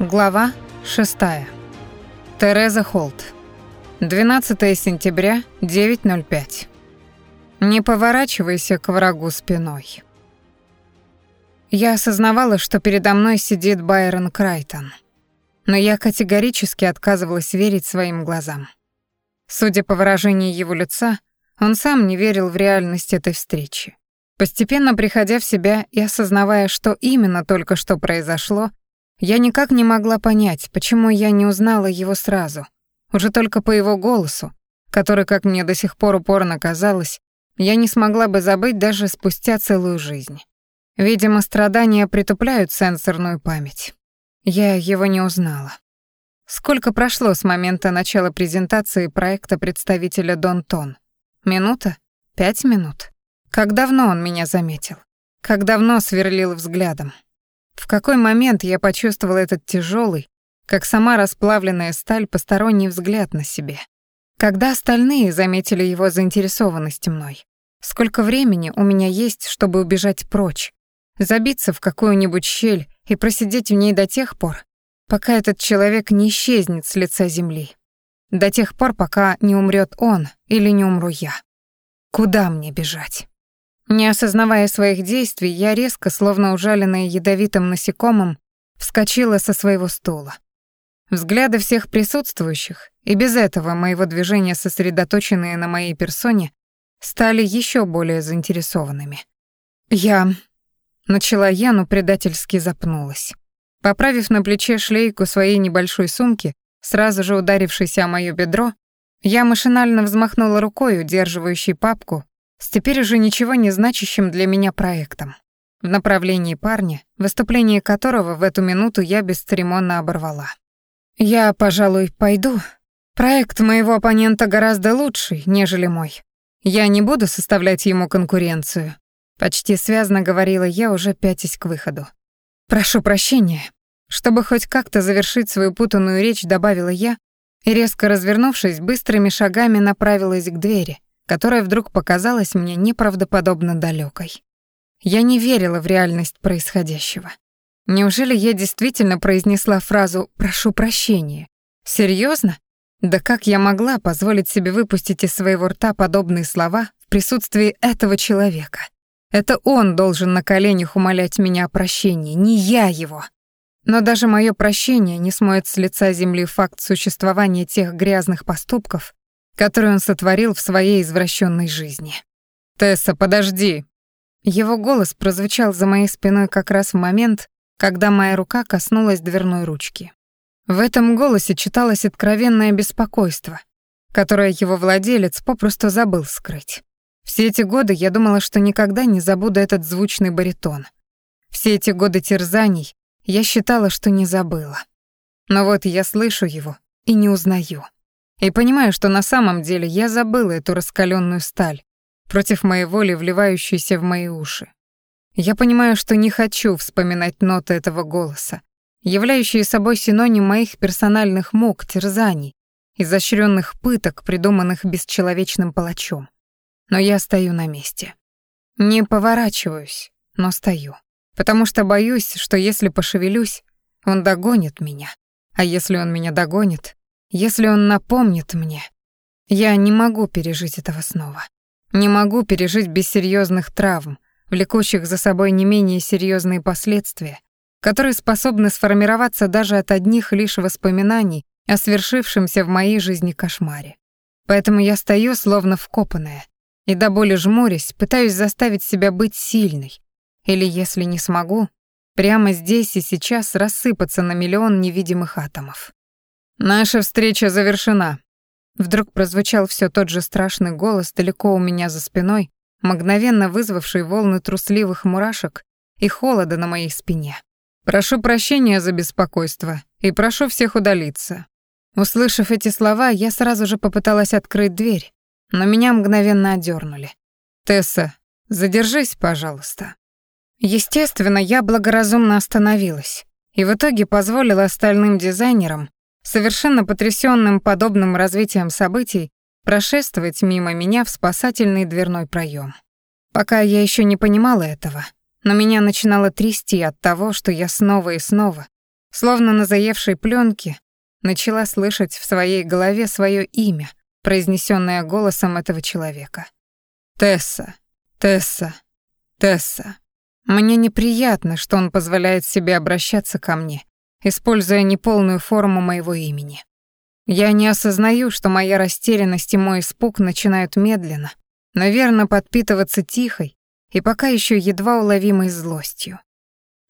Глава 6. Тереза Холт. 12 сентября, 9.05. Не поворачивайся к врагу спиной. Я осознавала, что передо мной сидит Байрон Крайтон. Но я категорически отказывалась верить своим глазам. Судя по выражению его лица, он сам не верил в реальность этой встречи. Постепенно приходя в себя и осознавая, что именно только что произошло, я никак не могла понять, почему я не узнала его сразу. Уже только по его голосу, который, как мне до сих пор упорно казалось, я не смогла бы забыть даже спустя целую жизнь. Видимо, страдания притупляют сенсорную память. Я его не узнала. Сколько прошло с момента начала презентации проекта представителя Дон Тон? Минута? Пять минут? Как давно он меня заметил? Как давно сверлил взглядом? В какой момент я почувствовала этот тяжелый, как сама расплавленная сталь, посторонний взгляд на себе? Когда остальные заметили его заинтересованность мной? Сколько времени у меня есть, чтобы убежать прочь, забиться в какую-нибудь щель и просидеть в ней до тех пор, пока этот человек не исчезнет с лица земли? До тех пор, пока не умрет он или не умру я. Куда мне бежать? Не осознавая своих действий, я резко, словно ужаленная ядовитым насекомым, вскочила со своего стула. Взгляды всех присутствующих, и без этого моего движения, сосредоточенные на моей персоне, стали еще более заинтересованными. Я... Начала я, но предательски запнулась. Поправив на плече шлейку своей небольшой сумки, сразу же ударившейся о моё бедро, я машинально взмахнула рукой, удерживающей папку, с теперь уже ничего не значащим для меня проектом, в направлении парня, выступление которого в эту минуту я бесцеремонно оборвала. «Я, пожалуй, пойду. Проект моего оппонента гораздо лучший, нежели мой. Я не буду составлять ему конкуренцию», — почти связно говорила я, уже пятясь к выходу. «Прошу прощения». Чтобы хоть как-то завершить свою путанную речь, добавила я и, резко развернувшись, быстрыми шагами направилась к двери, которая вдруг показалась мне неправдоподобно далекой. Я не верила в реальность происходящего. Неужели я действительно произнесла фразу «прошу прощения»? Серьезно? Да как я могла позволить себе выпустить из своего рта подобные слова в присутствии этого человека? Это он должен на коленях умолять меня о прощении, не я его. Но даже мое прощение не смоет с лица земли факт существования тех грязных поступков, который он сотворил в своей извращенной жизни. «Тесса, подожди!» Его голос прозвучал за моей спиной как раз в момент, когда моя рука коснулась дверной ручки. В этом голосе читалось откровенное беспокойство, которое его владелец попросту забыл скрыть. Все эти годы я думала, что никогда не забуду этот звучный баритон. Все эти годы терзаний я считала, что не забыла. Но вот я слышу его и не узнаю. И понимаю, что на самом деле я забыла эту раскаленную сталь, против моей воли вливающуюся в мои уши. Я понимаю, что не хочу вспоминать ноты этого голоса, являющие собой синоним моих персональных мук, терзаний, изощренных пыток, придуманных бесчеловечным палачом. Но я стою на месте. Не поворачиваюсь, но стою. Потому что боюсь, что если пошевелюсь, он догонит меня. А если он меня догонит, если он напомнит мне, я не могу пережить этого снова. Не могу пережить без серьезных травм, влекущих за собой не менее серьезные последствия, которые способны сформироваться даже от одних лишь воспоминаний о свершившемся в моей жизни кошмаре. Поэтому я стою словно вкопанная, и до боли жмурясь, пытаюсь заставить себя быть сильной, или, если не смогу, прямо здесь и сейчас рассыпаться на миллион невидимых атомов. «Наша встреча завершена». Вдруг прозвучал все тот же страшный голос далеко у меня за спиной, мгновенно вызвавший волны трусливых мурашек и холода на моей спине. «Прошу прощения за беспокойство и прошу всех удалиться». Услышав эти слова, я сразу же попыталась открыть дверь, но меня мгновенно одернули. «Тесса, задержись, пожалуйста». Естественно, я благоразумно остановилась и в итоге позволила остальным дизайнерам совершенно потрясённым подобным развитием событий, прошествовать мимо меня в спасательный дверной проём. Пока я ещё не понимала этого, но меня начинало трясти от того, что я снова и снова Словно на заевшей пленке начала слышать в своей голове свое имя, произнесенное голосом этого человека. «Тесса, Тесса, Тесса». Мне неприятно, что он позволяет себе обращаться ко мне, используя неполную форму моего имени. Я не осознаю, что моя растерянность и мой испуг начинают медленно, наверное, подпитываться тихой и пока еще едва уловимой злостью.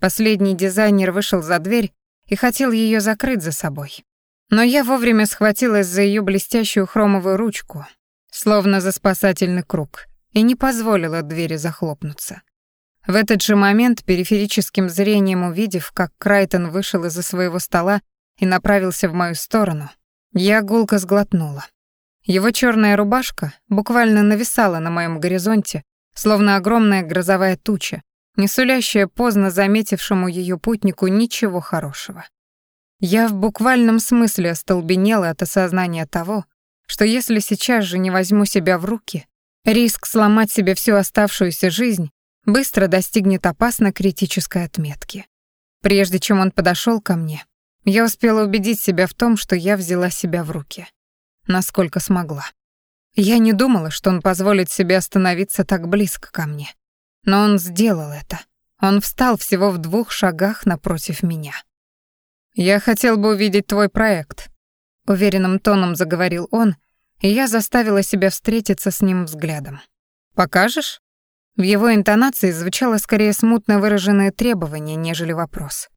Последний дизайнер вышел за дверь и хотел ее закрыть за собой. Но я вовремя схватилась за ее блестящую хромовую ручку, словно за спасательный круг, и не позволила двери захлопнуться. В этот же момент, периферическим зрением увидев, как Крайтон вышел из-за своего стола и направился в мою сторону, я гулко сглотнула. Его черная рубашка буквально нависала на моем горизонте, словно огромная грозовая туча, не сулящая поздно заметившему ее путнику ничего хорошего. Я в буквальном смысле остолбенела от осознания того, что если сейчас же не возьму себя в руки, риск сломать себе всю оставшуюся жизнь быстро достигнет опасно критической отметки. Прежде чем он подошел ко мне, я успела убедить себя в том, что я взяла себя в руки. Насколько смогла. Я не думала, что он позволит себе остановиться так близко ко мне. Но он сделал это. Он встал всего в двух шагах напротив меня. «Я хотел бы увидеть твой проект», — уверенным тоном заговорил он, и я заставила себя встретиться с ним взглядом. «Покажешь?» В его интонации звучало скорее смутно выраженное требование, нежели вопрос.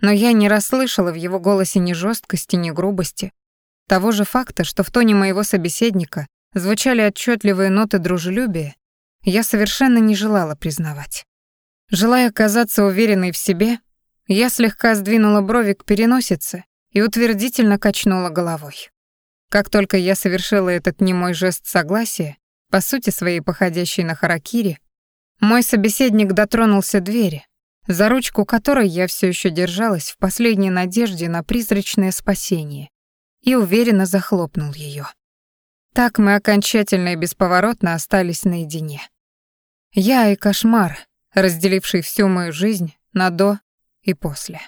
Но я не расслышала в его голосе ни жесткости, ни грубости. Того же факта, что в тоне моего собеседника звучали отчетливые ноты дружелюбия, я совершенно не желала признавать. Желая казаться уверенной в себе, я слегка сдвинула брови к переносице и утвердительно качнула головой. Как только я совершила этот немой жест согласия, по сути своей походящей на харакири, мой собеседник дотронулся двери, за ручку которой я все еще держалась в последней надежде на призрачное спасение, и уверенно захлопнул ее. Так мы окончательно и бесповоротно остались наедине. Я и кошмар, разделивший всю мою жизнь на «до» и «после».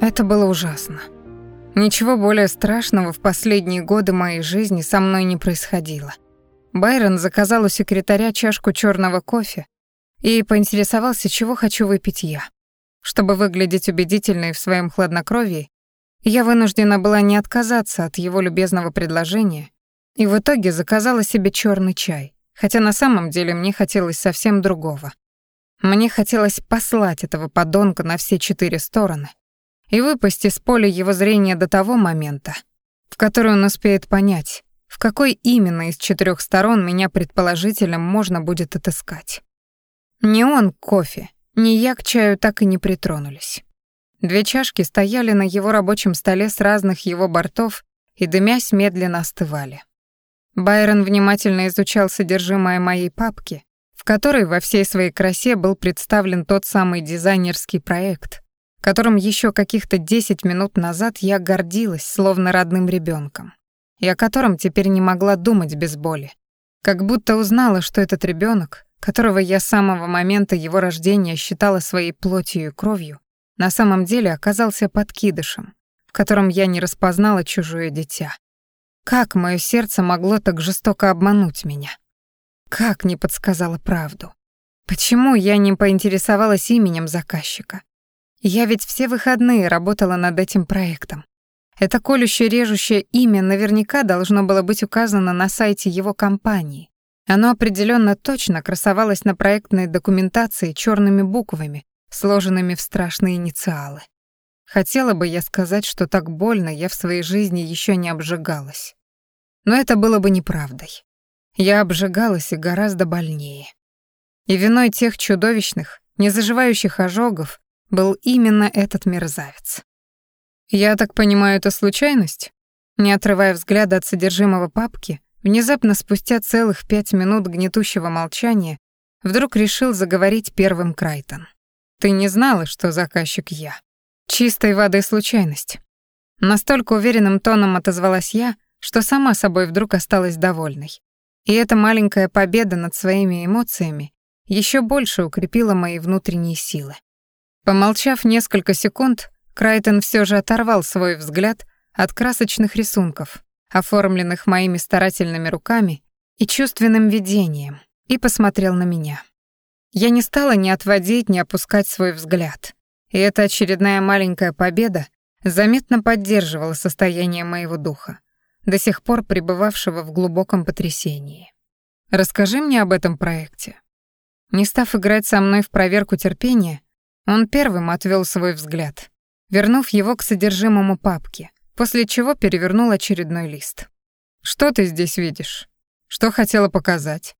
Это было ужасно. Ничего более страшного в последние годы моей жизни со мной не происходило — Байрон заказал у секретаря чашку черного кофе и поинтересовался, чего хочу выпить я. Чтобы выглядеть убедительной в своем хладнокровии, я вынуждена была не отказаться от его любезного предложения и в итоге заказала себе черный чай, хотя на самом деле мне хотелось совсем другого. Мне хотелось послать этого подонка на все четыре стороны и выпасть из поля его зрения до того момента, в который он успеет понять, в какой именно из четырех сторон меня предположительно можно будет отыскать. Ни он к кофе, ни я к чаю так и не притронулись. Две чашки стояли на его рабочем столе с разных его бортов и, дымясь, медленно остывали. Байрон внимательно изучал содержимое моей папки, в которой во всей своей красе был представлен тот самый дизайнерский проект, которым еще каких-то 10 минут назад я гордилась, словно родным ребенком и о котором теперь не могла думать без боли. Как будто узнала, что этот ребенок, которого я с самого момента его рождения считала своей плотью и кровью, на самом деле оказался подкидышем, в котором я не распознала чужое дитя. Как мое сердце могло так жестоко обмануть меня? Как не подсказала правду? Почему я не поинтересовалась именем заказчика? Я ведь все выходные работала над этим проектом. Это колюще-режущее имя наверняка должно было быть указано на сайте его компании. Оно определенно точно красовалось на проектной документации черными буквами, сложенными в страшные инициалы. Хотела бы я сказать, что так больно я в своей жизни еще не обжигалась. Но это было бы неправдой. Я обжигалась и гораздо больнее. И виной тех чудовищных, незаживающих ожогов был именно этот мерзавец. «Я так понимаю, это случайность?» Не отрывая взгляда от содержимого папки, внезапно спустя целых пять минут гнетущего молчания, вдруг решил заговорить первым Крайтон. «Ты не знала, что заказчик я?» «Чистой воды случайность». Настолько уверенным тоном отозвалась я, что сама собой вдруг осталась довольной. И эта маленькая победа над своими эмоциями еще больше укрепила мои внутренние силы. Помолчав несколько секунд, Крайтон все же оторвал свой взгляд от красочных рисунков, оформленных моими старательными руками и чувственным видением, и посмотрел на меня. Я не стала ни отводить, ни опускать свой взгляд. И эта очередная маленькая победа заметно поддерживала состояние моего духа, до сих пор пребывавшего в глубоком потрясении. «Расскажи мне об этом проекте». Не став играть со мной в проверку терпения, он первым отвел свой взгляд, вернув его к содержимому папки, после чего перевернул очередной лист. «Что ты здесь видишь? Что хотела показать?»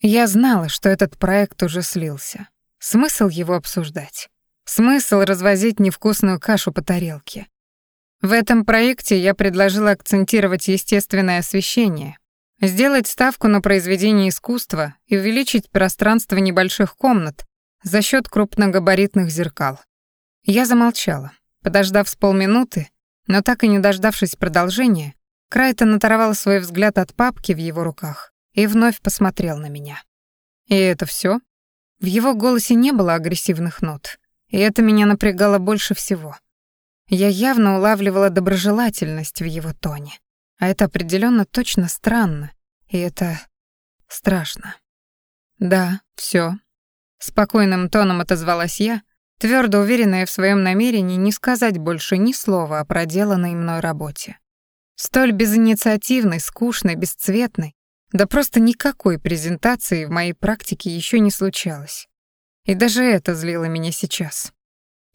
Я знала, что этот проект уже слился. Смысл его обсуждать. Смысл развозить невкусную кашу по тарелке. В этом проекте я предложила акцентировать естественное освещение, сделать ставку на произведение искусства и увеличить пространство небольших комнат за счет крупногабаритных зеркал. Я замолчала. Подождав с полминуты, но так и не дождавшись продолжения, Крайтон оторвал свой взгляд от папки в его руках и вновь посмотрел на меня. «И это все? В его голосе не было агрессивных нот, и это меня напрягало больше всего. Я явно улавливала доброжелательность в его тоне, а это определенно точно странно, и это страшно. «Да, все. спокойным тоном отозвалась я, твердо уверенная в своем намерении не сказать больше ни слова о проделанной мной работе. Столь безинициативной, скучной, бесцветной, да просто никакой презентации в моей практике еще не случалось. И даже это злило меня сейчас.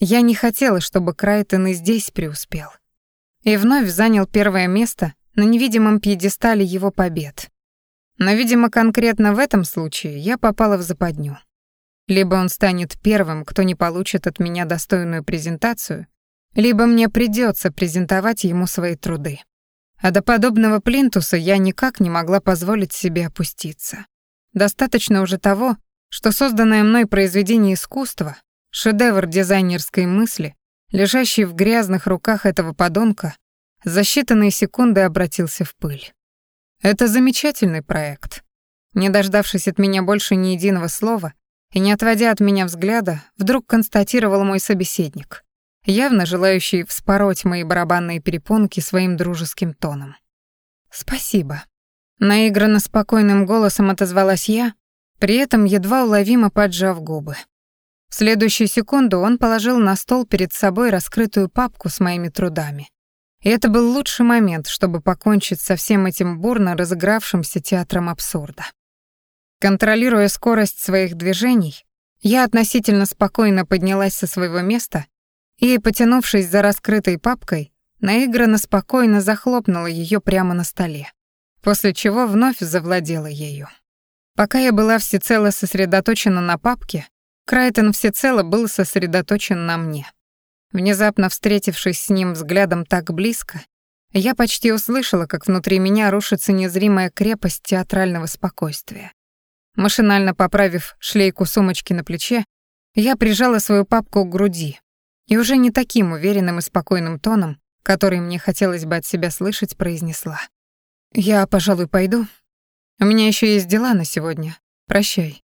Я не хотела, чтобы Крайтон и здесь преуспел. И вновь занял первое место на невидимом пьедестале его побед. Но, видимо, конкретно в этом случае я попала в западню. Либо он станет первым, кто не получит от меня достойную презентацию, либо мне придется презентовать ему свои труды. А до подобного плинтуса я никак не могла позволить себе опуститься. Достаточно уже того, что созданное мной произведение искусства, шедевр дизайнерской мысли, лежащий в грязных руках этого подонка, за считанные секунды обратился в пыль. Это замечательный проект. Не дождавшись от меня больше ни единого слова и не отводя от меня взгляда, вдруг констатировал мой собеседник явно желающий вспороть мои барабанные перепонки своим дружеским тоном. «Спасибо». Наигранно спокойным голосом отозвалась я, при этом едва уловимо поджав губы. В следующую секунду он положил на стол перед собой раскрытую папку с моими трудами. И это был лучший момент, чтобы покончить со всем этим бурно разыгравшимся театром абсурда. Контролируя скорость своих движений, я относительно спокойно поднялась со своего места и, потянувшись за раскрытой папкой, наигранно спокойно захлопнула ее прямо на столе, после чего вновь завладела ею. Пока я была всецело сосредоточена на папке, Крайтон всецело был сосредоточен на мне. Внезапно встретившись с ним взглядом так близко, я почти услышала, как внутри меня рушится незримая крепость театрального спокойствия. Машинально поправив шлейку сумочки на плече, я прижала свою папку к груди, и уже не таким уверенным и спокойным тоном, который мне хотелось бы от себя слышать, произнесла. «Я, пожалуй, пойду. У меня еще есть дела на сегодня. Прощай».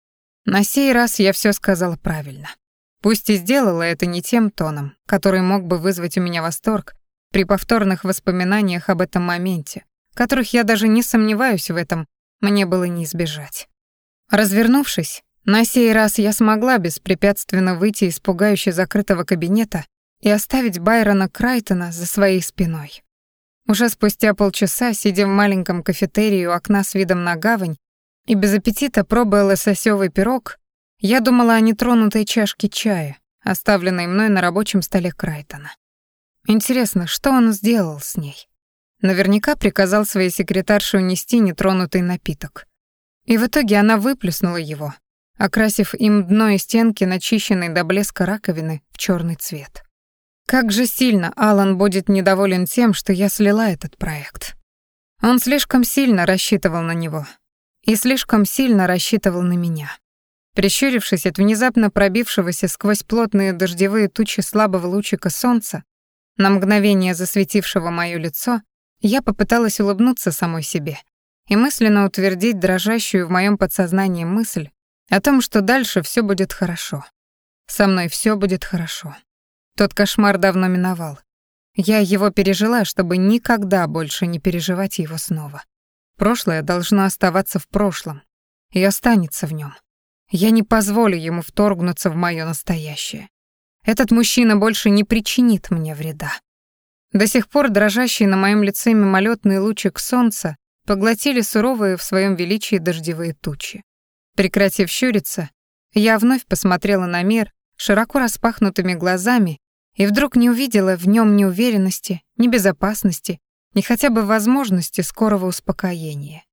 На сей раз я все сказала правильно. Пусть и сделала это не тем тоном, который мог бы вызвать у меня восторг при повторных воспоминаниях об этом моменте, которых я даже не сомневаюсь в этом, мне было не избежать. Развернувшись, на сей раз я смогла беспрепятственно выйти из пугающе закрытого кабинета и оставить Байрона Крайтона за своей спиной. Уже спустя полчаса, сидя в маленьком кафетерии у окна с видом на гавань и без аппетита пробуя лососёвый пирог, я думала о нетронутой чашке чая, оставленной мной на рабочем столе Крайтона. Интересно, что он сделал с ней? Наверняка приказал своей секретарше унести нетронутый напиток. И в итоге она выплеснула его, окрасив им дно и стенки начищенной до блеска раковины в черный цвет. Как же сильно Алан будет недоволен тем, что я слила этот проект. Он слишком сильно рассчитывал на него и слишком сильно рассчитывал на меня. Прищурившись от внезапно пробившегося сквозь плотные дождевые тучи слабого лучика солнца, на мгновение засветившего моё лицо, я попыталась улыбнуться самой себе и мысленно утвердить дрожащую в моем подсознании мысль, о том, что дальше все будет хорошо. Со мной все будет хорошо. Тот кошмар давно миновал. Я его пережила, чтобы никогда больше не переживать его снова. Прошлое должно оставаться в прошлом и останется в нем. Я не позволю ему вторгнуться в мое настоящее. Этот мужчина больше не причинит мне вреда. До сих пор дрожащий на моем лице мимолетный лучик солнца поглотили суровые в своем величии дождевые тучи. Прекратив щуриться, я вновь посмотрела на мир широко распахнутыми глазами и вдруг не увидела в нем ни уверенности, ни безопасности, ни хотя бы возможности скорого успокоения.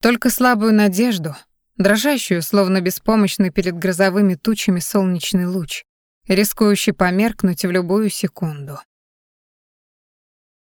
Только слабую надежду, дрожащую, словно беспомощный перед грозовыми тучами солнечный луч, рискующий померкнуть в любую секунду.